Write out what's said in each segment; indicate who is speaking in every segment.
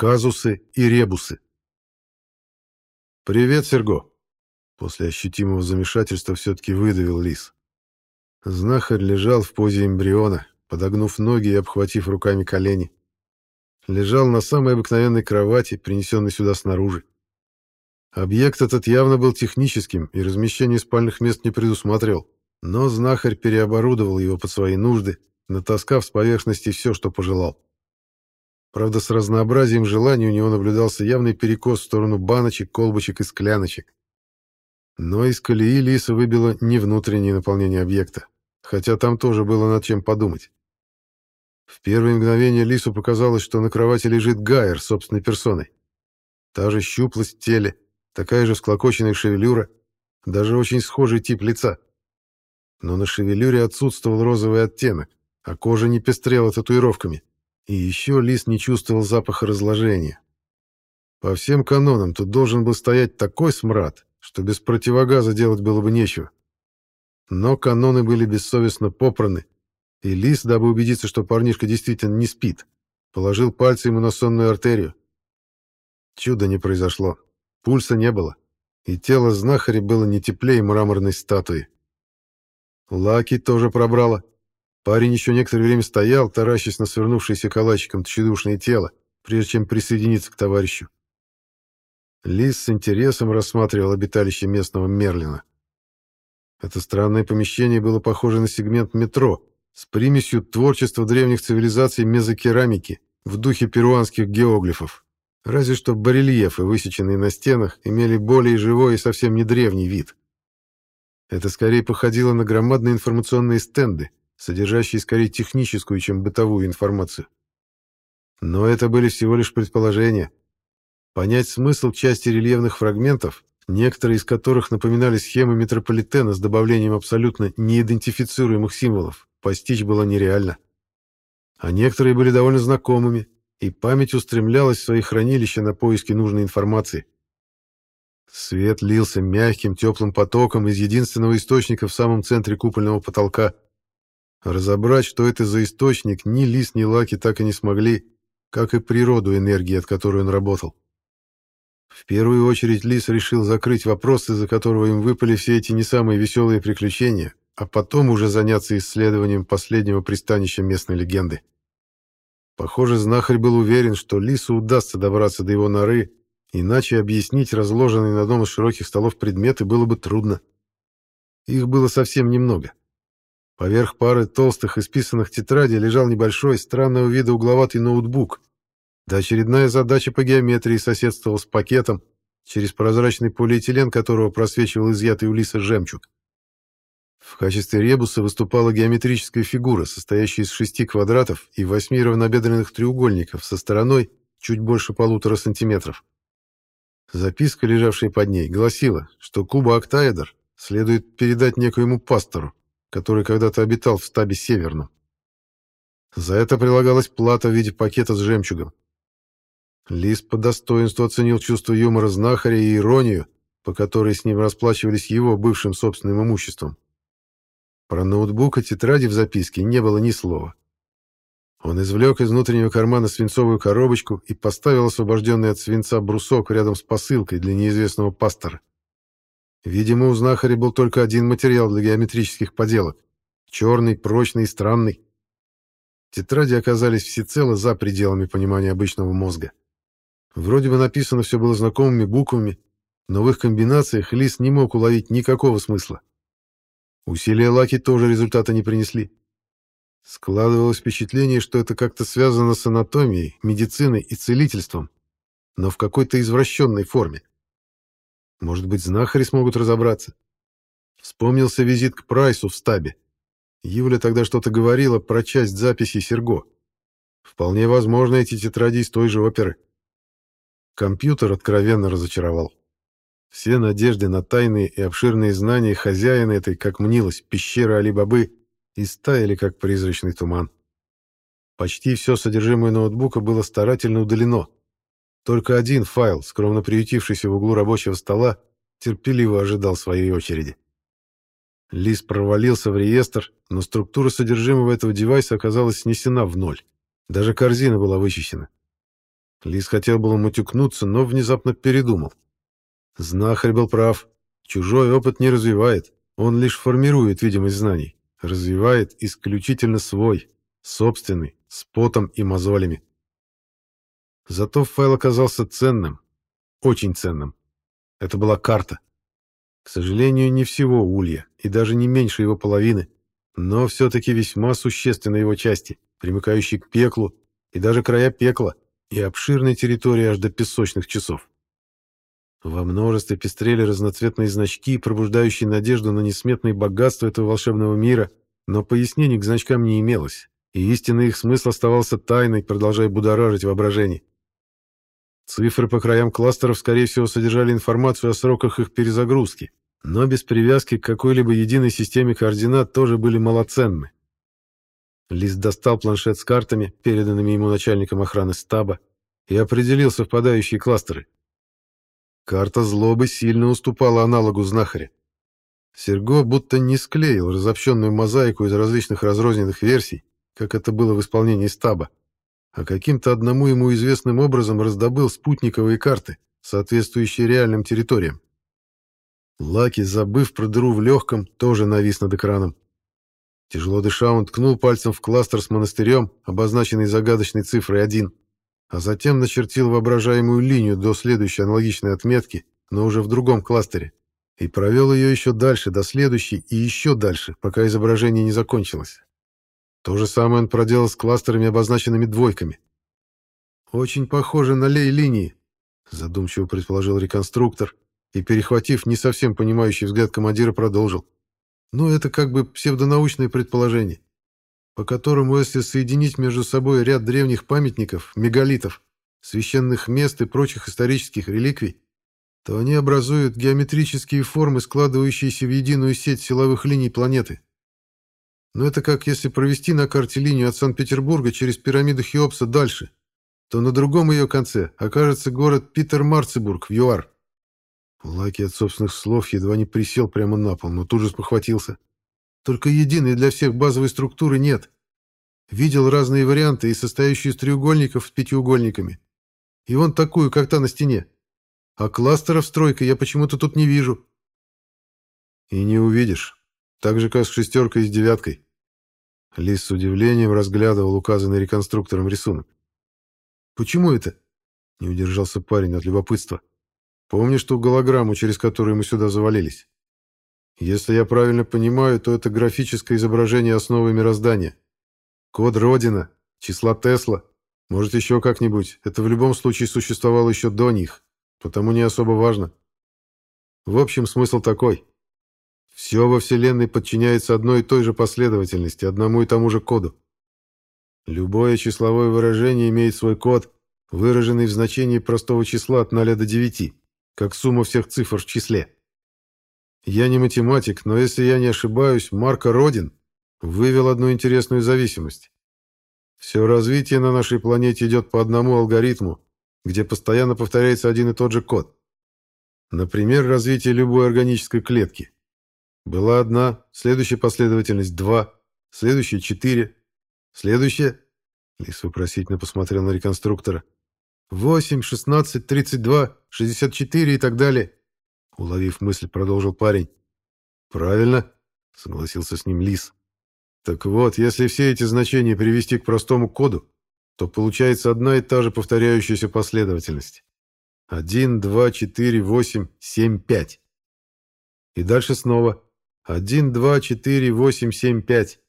Speaker 1: Казусы и ребусы. «Привет, Серго!» После ощутимого замешательства все-таки выдавил лис. Знахарь лежал в позе эмбриона, подогнув ноги и обхватив руками колени. Лежал на самой обыкновенной кровати, принесенной сюда снаружи. Объект этот явно был техническим и размещение спальных мест не предусматривал, но знахарь переоборудовал его под свои нужды, натаскав с поверхности все, что пожелал. Правда, с разнообразием желаний у него наблюдался явный перекос в сторону баночек, колбочек и скляночек. Но из колеи Лиса выбило не внутреннее наполнение объекта, хотя там тоже было над чем подумать. В первое мгновение Лису показалось, что на кровати лежит Гайер собственной персоной. Та же щуплость теле, такая же склокоченная шевелюра, даже очень схожий тип лица. Но на шевелюре отсутствовал розовый оттенок, а кожа не пестрела татуировками. И еще лис не чувствовал запаха разложения. По всем канонам тут должен был стоять такой смрад, что без противогаза делать было бы нечего. Но каноны были бессовестно попраны, и лис, дабы убедиться, что парнишка действительно не спит, положил пальцы ему на сонную артерию. Чуда не произошло. Пульса не было, и тело знахаря было не теплее мраморной статуи. Лаки тоже пробрало. Парень еще некоторое время стоял, таращась на свернувшееся калачиком тщедушное тело, прежде чем присоединиться к товарищу. Лис с интересом рассматривал обиталище местного Мерлина. Это странное помещение было похоже на сегмент метро с примесью творчества древних цивилизаций мезокерамики в духе перуанских геоглифов. Разве что барельефы, высеченные на стенах, имели более живой и совсем не древний вид. Это скорее походило на громадные информационные стенды, содержащие скорее техническую, чем бытовую информацию. Но это были всего лишь предположения. Понять смысл части рельефных фрагментов, некоторые из которых напоминали схемы метрополитена с добавлением абсолютно неидентифицируемых символов, постичь было нереально. А некоторые были довольно знакомыми, и память устремлялась в свои хранилища на поиски нужной информации. Свет лился мягким, теплым потоком из единственного источника в самом центре купольного потолка — Разобрать, что это за источник, ни Лис, ни Лаки так и не смогли, как и природу энергии, от которой он работал. В первую очередь Лис решил закрыть вопрос, из-за которого им выпали все эти не самые веселые приключения, а потом уже заняться исследованием последнего пристанища местной легенды. Похоже, знахарь был уверен, что Лису удастся добраться до его норы, иначе объяснить разложенные на одном из широких столов предметы было бы трудно. Их было совсем немного. Поверх пары толстых исписанных тетрадей лежал небольшой, странного вида угловатый ноутбук. Да очередная задача по геометрии соседствовала с пакетом, через прозрачный полиэтилен которого просвечивал изъятый у лиса жемчуг. В качестве ребуса выступала геометрическая фигура, состоящая из шести квадратов и восьми равнобедренных треугольников со стороной чуть больше полутора сантиметров. Записка, лежавшая под ней, гласила, что Куба Октаэдр следует передать некоему пастору, который когда-то обитал в стабе Северном. За это прилагалась плата в виде пакета с жемчугом. Лис по достоинству оценил чувство юмора знахаря и иронию, по которой с ним расплачивались его бывшим собственным имуществом. Про ноутбук и тетради в записке не было ни слова. Он извлек из внутреннего кармана свинцовую коробочку и поставил освобожденный от свинца брусок рядом с посылкой для неизвестного пастора. Видимо, у знахаря был только один материал для геометрических поделок. Черный, прочный и странный. Тетради оказались всецело за пределами понимания обычного мозга. Вроде бы написано все было знакомыми буквами, но в их комбинациях Лис не мог уловить никакого смысла. Усилия Лаки тоже результата не принесли. Складывалось впечатление, что это как-то связано с анатомией, медициной и целительством, но в какой-то извращенной форме. Может быть, знахари смогут разобраться. Вспомнился визит к Прайсу в стабе. Юля тогда что-то говорила про часть записей Серго. Вполне возможно, эти тетради из той же оперы. Компьютер откровенно разочаровал. Все надежды на тайные и обширные знания хозяина этой, как мнилось, пещеры Али-Бабы истаяли, как призрачный туман. Почти все содержимое ноутбука было старательно удалено, только один файл, скромно приютившийся в углу рабочего стола, терпеливо ожидал своей очереди. Лис провалился в реестр, но структура содержимого этого девайса оказалась снесена в ноль. Даже корзина была вычищена. Лис хотел было матюкнуться, но внезапно передумал. Знахарь был прав. Чужой опыт не развивает, он лишь формирует видимость знаний, развивает исключительно свой, собственный, с потом и мозолями. Зато файл оказался ценным, очень ценным. Это была карта. К сожалению, не всего улья, и даже не меньше его половины, но все-таки весьма существенной его части, примыкающей к пеклу, и даже края пекла, и обширной территории аж до песочных часов. Во множестве пестрели разноцветные значки, пробуждающие надежду на несметные богатства этого волшебного мира, но пояснений к значкам не имелось, и истинный их смысл оставался тайной, продолжая будоражить воображение. Цифры по краям кластеров, скорее всего, содержали информацию о сроках их перезагрузки, но без привязки к какой-либо единой системе координат тоже были малоценны. Лист достал планшет с картами, переданными ему начальником охраны стаба, и определил совпадающие кластеры. Карта злобы сильно уступала аналогу знахаря. Серго будто не склеил разобщенную мозаику из различных разрозненных версий, как это было в исполнении стаба, а каким-то одному ему известным образом раздобыл спутниковые карты, соответствующие реальным территориям. Лаки, забыв про дыру в легком, тоже навис над экраном. Тяжело дыша, он ткнул пальцем в кластер с монастырем, обозначенный загадочной цифрой 1, а затем начертил воображаемую линию до следующей аналогичной отметки, но уже в другом кластере, и провел ее еще дальше, до следующей и еще дальше, пока изображение не закончилось. То же самое он проделал с кластерами, обозначенными двойками. «Очень похоже на лей-линии», — задумчиво предположил реконструктор, и, перехватив не совсем понимающий взгляд командира, продолжил. «Ну, это как бы псевдонаучное предположение, по которому, если соединить между собой ряд древних памятников, мегалитов, священных мест и прочих исторических реликвий, то они образуют геометрические формы, складывающиеся в единую сеть силовых линий планеты. Но это как если провести на карте линию от Санкт-Петербурга через пирамиду Хеопса дальше, то на другом ее конце окажется город Питер-Марцебург в ЮАР. Лаки от собственных слов едва не присел прямо на пол, но тут же спохватился. Только единой для всех базовой структуры нет. Видел разные варианты и состоящие из треугольников с пятиугольниками. И вон такую, как та на стене. А кластеров с тройкой я почему-то тут не вижу. И не увидишь. Так же, как с шестеркой и с девяткой. Лис с удивлением разглядывал указанный реконструктором рисунок. «Почему это?» — не удержался парень от любопытства. «Помнишь ту голограмму, через которую мы сюда завалились? Если я правильно понимаю, то это графическое изображение основы мироздания. Код Родина, числа Тесла, может, еще как-нибудь. Это в любом случае существовало еще до них, потому не особо важно. В общем, смысл такой. Все во Вселенной подчиняется одной и той же последовательности, одному и тому же коду. Любое числовое выражение имеет свой код, выраженный в значении простого числа от 0 до 9, как сумма всех цифр в числе. Я не математик, но если я не ошибаюсь, Марко Родин вывел одну интересную зависимость. Все развитие на нашей планете идет по одному алгоритму, где постоянно повторяется один и тот же код. Например, развитие любой органической клетки – была одна, следующая последовательность два, следующая четыре, следующая... Лис вопросительно посмотрел на реконструктора. «Восемь, шестнадцать, тридцать два, шестьдесят четыре и так далее», — уловив мысль, продолжил парень. «Правильно», — согласился с ним Лис. «Так вот, если все эти значения привести к простому коду, то получается одна и та же повторяющаяся последовательность. Один, два, четыре, восемь, семь, пять. И дальше снова 1, 2, 4, 8, 7, 5.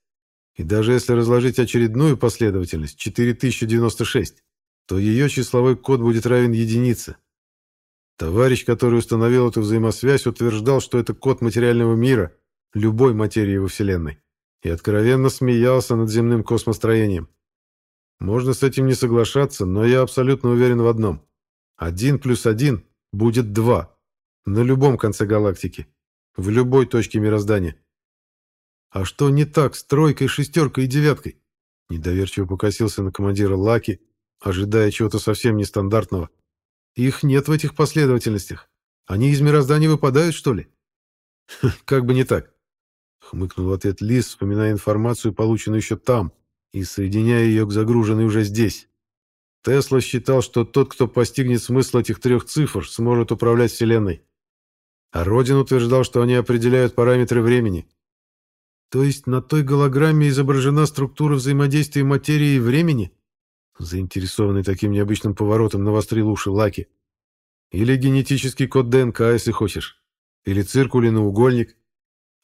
Speaker 1: И даже если разложить очередную последовательность 4096, то ее числовой код будет равен единице. Товарищ, который установил эту взаимосвязь, утверждал, что это код материального мира, любой материи во Вселенной, и откровенно смеялся над земным космостроением. Можно с этим не соглашаться, но я абсолютно уверен в одном. Один плюс один будет два на любом конце галактики. В любой точке мироздания. А что не так с тройкой, шестеркой и девяткой? Недоверчиво покосился на командира Лаки, ожидая чего-то совсем нестандартного. Их нет в этих последовательностях. Они из мироздания выпадают, что ли? Как бы не так. Хмыкнул в ответ Лис, вспоминая информацию, полученную еще там, и соединяя ее к загруженной уже здесь. Тесла считал, что тот, кто постигнет смысл этих трех цифр, сможет управлять Вселенной. А Родин утверждал, что они определяют параметры времени. То есть на той голограмме изображена структура взаимодействия материи и времени? Заинтересованный таким необычным поворотом навострил уши Лаки. Или генетический код ДНК, если хочешь. Или циркуль и наугольник.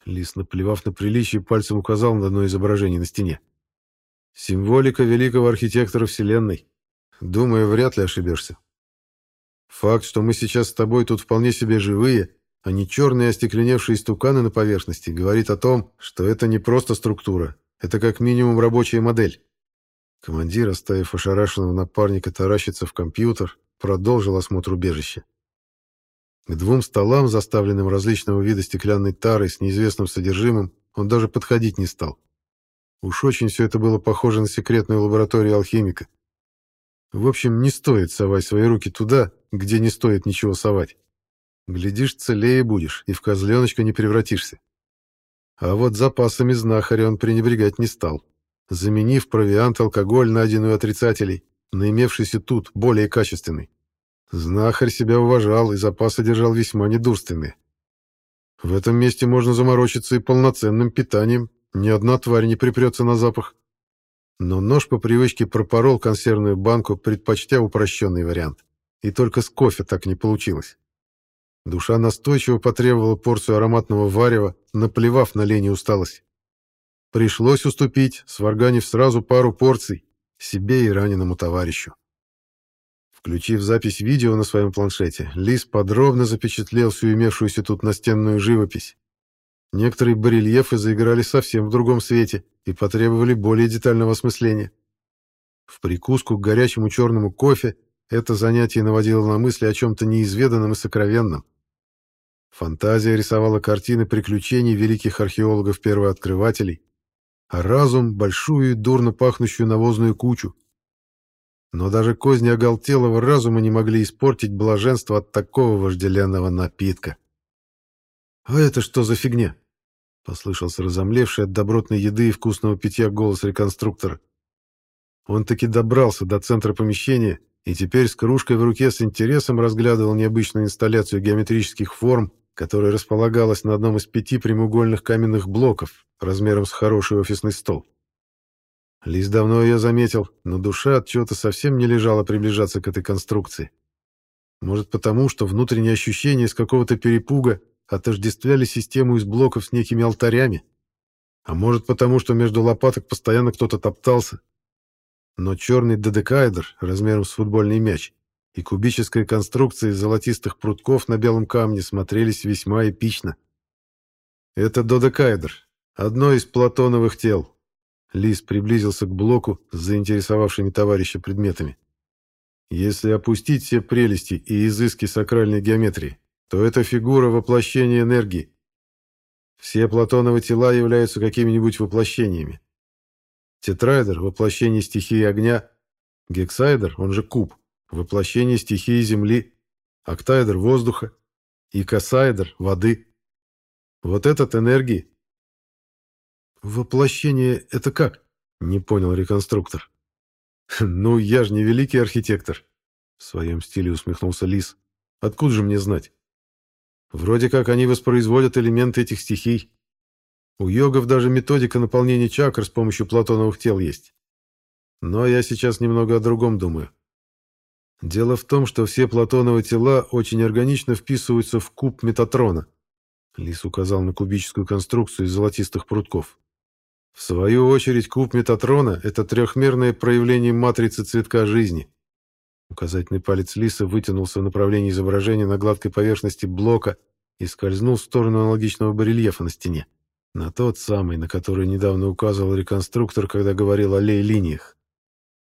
Speaker 1: Лис, наплевав на приличие, пальцем указал на одно изображение на стене. Символика великого архитектора Вселенной. Думаю, вряд ли ошибешься. Факт, что мы сейчас с тобой тут вполне себе живые, а не черные остекленевшие стуканы на поверхности, говорит о том, что это не просто структура, это как минимум рабочая модель. Командир, оставив ошарашенного напарника таращиться в компьютер, продолжил осмотр убежища. К двум столам, заставленным различного вида стеклянной тарой с неизвестным содержимым, он даже подходить не стал. Уж очень все это было похоже на секретную лабораторию алхимика. В общем, не стоит совать свои руки туда, где не стоит ничего совать. Глядишь, целее будешь, и в козленочка не превратишься. А вот запасами знахаря он пренебрегать не стал, заменив провиант алкоголь, найденный у отрицателей, на имевшийся тут, более качественный. Знахарь себя уважал и запасы держал весьма недурственные. В этом месте можно заморочиться и полноценным питанием, ни одна тварь не припрется на запах. Но нож по привычке пропорол консервную банку, предпочтя упрощенный вариант. И только с кофе так не получилось. Душа настойчиво потребовала порцию ароматного варева, наплевав на лень и усталость. Пришлось уступить, сварганив сразу пару порций, себе и раненому товарищу. Включив запись видео на своем планшете, Лис подробно запечатлел всю имевшуюся тут настенную живопись. Некоторые барельефы заиграли совсем в другом свете и потребовали более детального осмысления. В прикуску к горячему черному кофе это занятие наводило на мысли о чем-то неизведанном и сокровенном. Фантазия рисовала картины приключений великих археологов-первооткрывателей, а разум — большую и дурно пахнущую навозную кучу, но даже козни оголтелого разума не могли испортить блаженство от такого вожделенного напитка. «А это что за фигня?» — послышался разомлевший от добротной еды и вкусного питья голос реконструктора. Он таки добрался до центра помещения и теперь с кружкой в руке с интересом разглядывал необычную инсталляцию геометрических форм, которая располагалась на одном из пяти прямоугольных каменных блоков размером с хороший офисный стол. Лис давно ее заметил, но душа от чего-то совсем не лежала приближаться к этой конструкции. Может потому, что внутренние ощущения из какого-то перепуга отождествляли систему из блоков с некими алтарями. А может потому, что между лопаток постоянно кто-то топтался. Но черный додекаэдр размером с футбольный мяч и кубическая конструкция из золотистых прутков на белом камне смотрелись весьма эпично. Это додекаэдр, одно из платоновых тел, Лис приблизился к блоку с заинтересовавшими товарища предметами. Если опустить все прелести и изыски сакральной геометрии, то это фигура воплощения энергии. Все Платоновы тела являются какими-нибудь воплощениями. Тетраэдр — воплощение стихии огня, гексаэдр, он же куб, воплощение стихии земли, октаэдр — воздуха, и косаэдр — воды. Вот этот энергии, «Воплощение — это как?» — не понял реконструктор. «Ну, я же не великий архитектор», — в своем стиле усмехнулся Лис. «Откуда же мне знать? Вроде как они воспроизводят элементы этих стихий. У йогов даже методика наполнения чакр с помощью платоновых тел есть. Но я сейчас немного о другом думаю. Дело в том, что все платоновые тела очень органично вписываются в куб Метатрона. Лис указал на кубическую конструкцию из золотистых прутков. В свою очередь, куб Метатрона — это трехмерное проявление матрицы цветка жизни. Указательный палец Лиса вытянулся в направлении изображения на гладкой поверхности блока и скользнул в сторону аналогичного барельефа на стене. На тот самый, на который недавно указывал реконструктор, когда говорил о лей-линиях.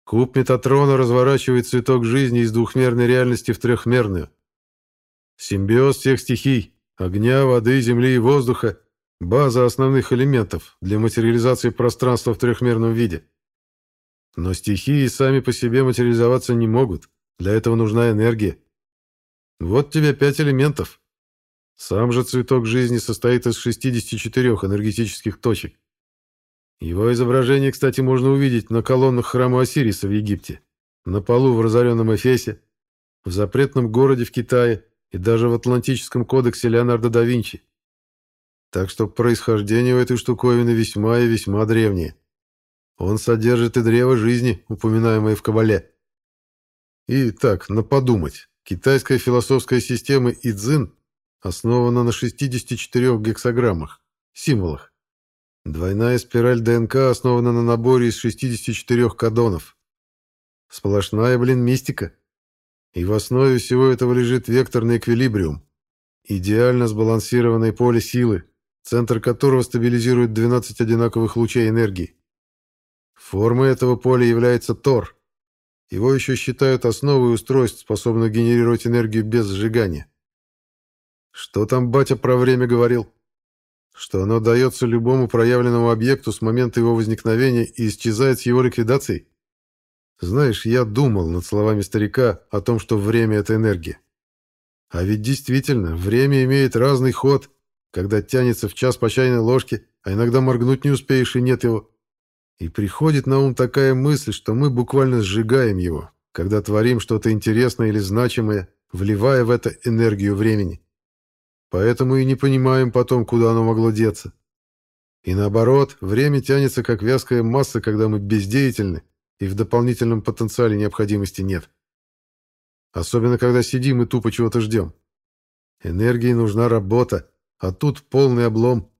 Speaker 1: Куб Метатрона разворачивает цветок жизни из двухмерной реальности в трехмерную. Симбиоз всех стихий — огня, воды, земли и воздуха База основных элементов для материализации пространства в трехмерном виде. Но стихии сами по себе материализоваться не могут. Для этого нужна энергия. Вот тебе пять элементов. Сам же цветок жизни состоит из 64 энергетических точек. Его изображение, кстати, можно увидеть на колоннах храма Осириса в Египте. на полу в разоренном Эфесе, в запретном городе в Китае и даже в Атлантическом кодексе Леонардо да Винчи. Так что происхождение у этой штуковины весьма и весьма древнее. Он содержит и древо жизни, упоминаемое в Кабале. И так, на подумать, китайская философская система Идзин основана на 64 гексограммах, символах. Двойная спираль ДНК основана на наборе из 64 кадонов. Сплошная, блин, мистика. И в основе всего этого лежит векторный эквилибриум. Идеально сбалансированное поле силы, центр которого стабилизирует 12 одинаковых лучей энергии. Формой этого поля является Тор. Его еще считают основой устройств, способных генерировать энергию без сжигания. Что там батя про время говорил? Что оно дается любому проявленному объекту с момента его возникновения и исчезает с его ликвидацией? Знаешь, я думал над словами старика о том, что время — это энергия. А ведь действительно, время имеет разный ход, когда тянется в час по чайной ложке, а иногда моргнуть не успеешь и нет его. И приходит на ум такая мысль, что мы буквально сжигаем его, когда творим что-то интересное или значимое, вливая в это энергию времени. Поэтому и не понимаем потом, куда оно могло деться. И наоборот, время тянется как вязкая масса, когда мы бездеятельны, и в дополнительном потенциале необходимости нет. Особенно, когда сидим и тупо чего-то ждем. Энергии нужна работа, а тут полный облом.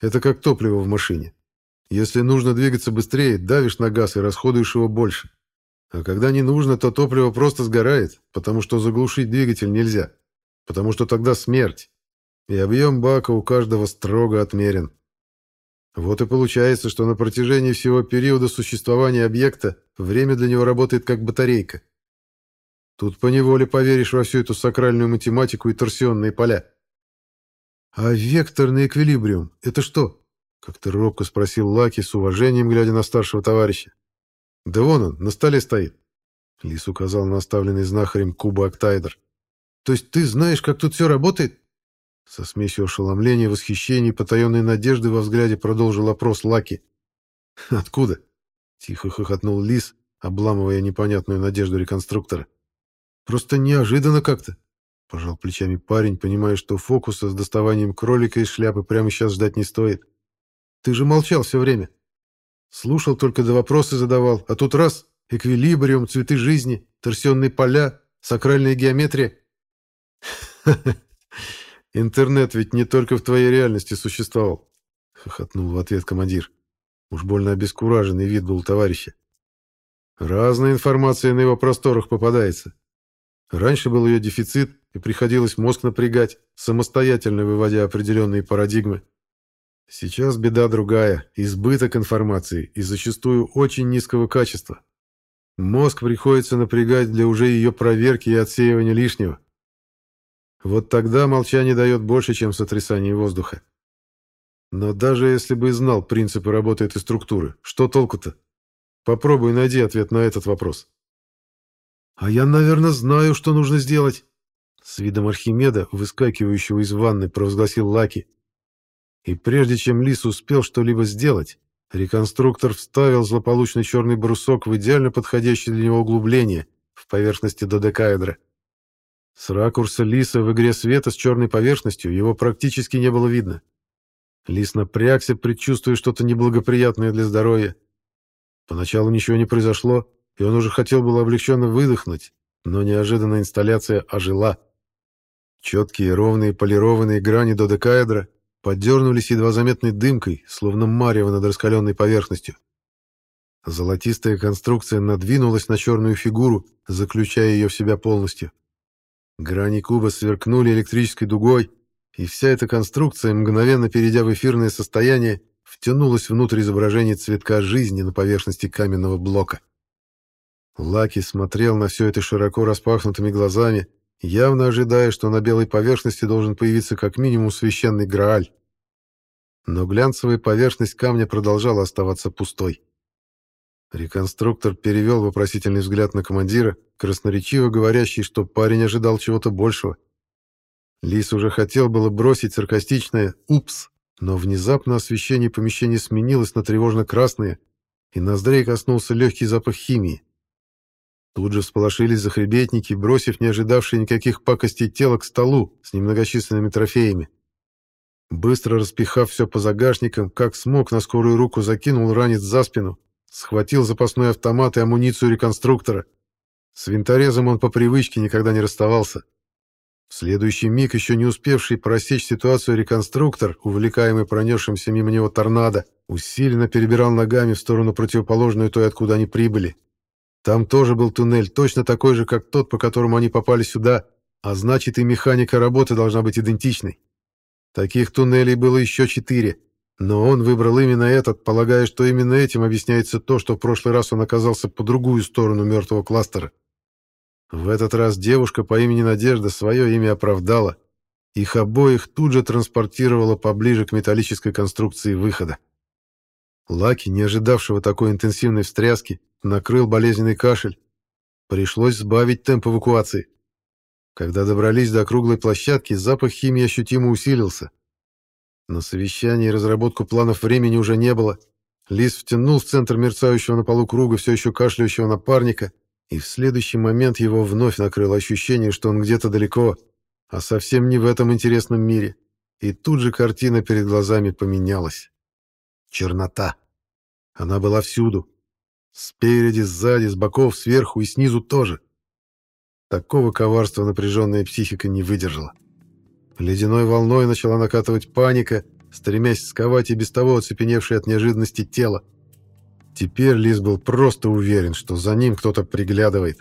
Speaker 1: Это как топливо в машине. Если нужно двигаться быстрее, давишь на газ и расходуешь его больше. А когда не нужно, то топливо просто сгорает, потому что заглушить двигатель нельзя. Потому что тогда смерть. И объем бака у каждого строго отмерен. Вот и получается, что на протяжении всего периода существования объекта время для него работает как батарейка. Тут поневоле поверишь во всю эту сакральную математику и торсионные поля. «А векторный эквилибриум — это что?» — как-то робко спросил Лаки с уважением, глядя на старшего товарища. «Да вон он, на столе стоит». Лис указал на оставленный знахарем куба Октайдер. «То есть ты знаешь, как тут все работает?» Со смесью ошеломления, восхищения и потаенной надежды во взгляде продолжил опрос Лаки. «Откуда?» — тихо хохотнул Лис, обламывая непонятную надежду реконструктора. «Просто неожиданно как-то», — пожал плечами парень, понимая, что фокуса с доставанием кролика из шляпы прямо сейчас ждать не стоит. «Ты же молчал все время. Слушал только до вопросы задавал, а тут раз — эквилибриум, цветы жизни, торсионные поля, сакральная геометрия». «Интернет ведь не только в твоей реальности существовал», — хохотнул в ответ командир. Уж больно обескураженный вид был товарища. «Разная информация на его просторах попадается. Раньше был ее дефицит, и приходилось мозг напрягать, самостоятельно выводя определенные парадигмы. Сейчас беда другая — избыток информации и зачастую очень низкого качества. Мозг приходится напрягать для уже ее проверки и отсеивания лишнего. Вот тогда молчание дает больше, чем сотрясание воздуха. Но даже если бы знал принципы работы этой структуры, что толку-то? Попробуй найди ответ на этот вопрос. «А я, наверное, знаю, что нужно сделать», — с видом Архимеда, выскакивающего из ванны, провозгласил Лаки. И прежде чем Лис успел что-либо сделать, реконструктор вставил злополучный черный брусок в идеально подходящее для него углубление в поверхности додекаэдра. С ракурса лиса в игре света с черной поверхностью его практически не было видно. Лис напрягся, предчувствуя что-то неблагоприятное для здоровья. Поначалу ничего не произошло, и он уже хотел было облегченно выдохнуть, но неожиданно инсталляция ожила. Четкие, ровные, полированные грани додекаэдра поддернулись едва заметной дымкой, словно марево над раскаленной поверхностью. Золотистая конструкция надвинулась на черную фигуру, заключая ее в себя полностью. Грани куба сверкнули электрической дугой, и вся эта конструкция, мгновенно перейдя в эфирное состояние, втянулась внутрь изображения цветка жизни на поверхности каменного блока. Лаки смотрел на все это широко распахнутыми глазами, явно ожидая, что на белой поверхности должен появиться как минимум священный Грааль. Но глянцевая поверхность камня продолжала оставаться пустой. Реконструктор перевел вопросительный взгляд на командира, красноречиво говорящий, что парень ожидал чего-то большего. Лис уже хотел было бросить саркастичное «Упс!», но внезапно освещение помещения сменилось на тревожно-красное, и ноздрей коснулся легкий запах химии. Тут же всполошились захребетники, бросив не ожидавшие никаких пакостей тело к столу с немногочисленными трофеями. Быстро распихав все по загашникам, как смог, на скорую руку закинул ранец за спину, схватил запасной автомат и амуницию реконструктора. С винторезом он по привычке никогда не расставался. В следующий миг, еще не успевший просечь ситуацию реконструктор, увлекаемый пронесшимся мимо него торнадо, усиленно перебирал ногами в сторону противоположную той, откуда они прибыли. Там тоже был туннель, точно такой же, как тот, по которому они попали сюда, а значит и механика работы должна быть идентичной. Таких туннелей было еще четыре, но он выбрал именно этот, полагая, что именно этим объясняется то, что в прошлый раз он оказался по другую сторону мертвого кластера. В этот раз девушка по имени Надежда свое имя оправдала. Их обоих тут же транспортировала поближе к металлической конструкции выхода. Лаки, не ожидавшего такой интенсивной встряски, накрыл болезненный кашель. Пришлось сбавить темп эвакуации. Когда добрались до круглой площадки, запах химии ощутимо усилился. На совещании разработку планов времени уже не было. Лис втянул в центр мерцающего на полу круга все еще кашляющего напарника, и в следующий момент его вновь накрыло ощущение, что он где-то далеко, а совсем не в этом интересном мире. И тут же картина перед глазами поменялась. Чернота. Она была всюду. Спереди, сзади, с боков, сверху и снизу тоже. Такого коварства напряженная психика не выдержала. Ледяной волной начала накатывать паника, стремясь сковать и без того оцепеневшее от неожиданности тело. Теперь Лис был просто уверен, что за ним кто-то приглядывает,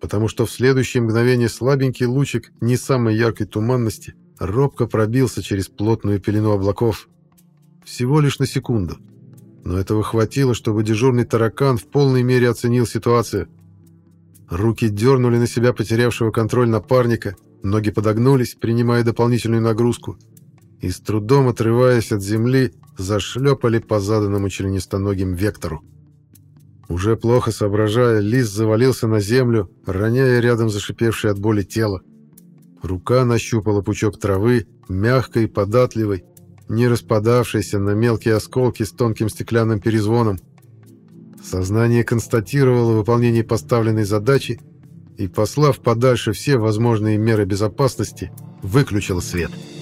Speaker 1: потому что в следующее мгновение слабенький лучик не самой яркой туманности робко пробился через плотную пелену облаков. Всего лишь на секунду. Но этого хватило, чтобы дежурный таракан в полной мере оценил ситуацию. Руки дернули на себя потерявшего контроль напарника, ноги подогнулись, принимая дополнительную нагрузку, и с трудом отрываясь от земли, зашлепали по заданному членистоногим вектору. Уже плохо соображая, лис завалился на землю, роняя рядом зашипевшее от боли тело. Рука нащупала пучок травы, мягкой, податливой, не распадавшейся на мелкие осколки с тонким стеклянным перезвоном. Сознание констатировало выполнение поставленной задачи и, послав подальше все возможные меры безопасности, выключило свет. «Свет».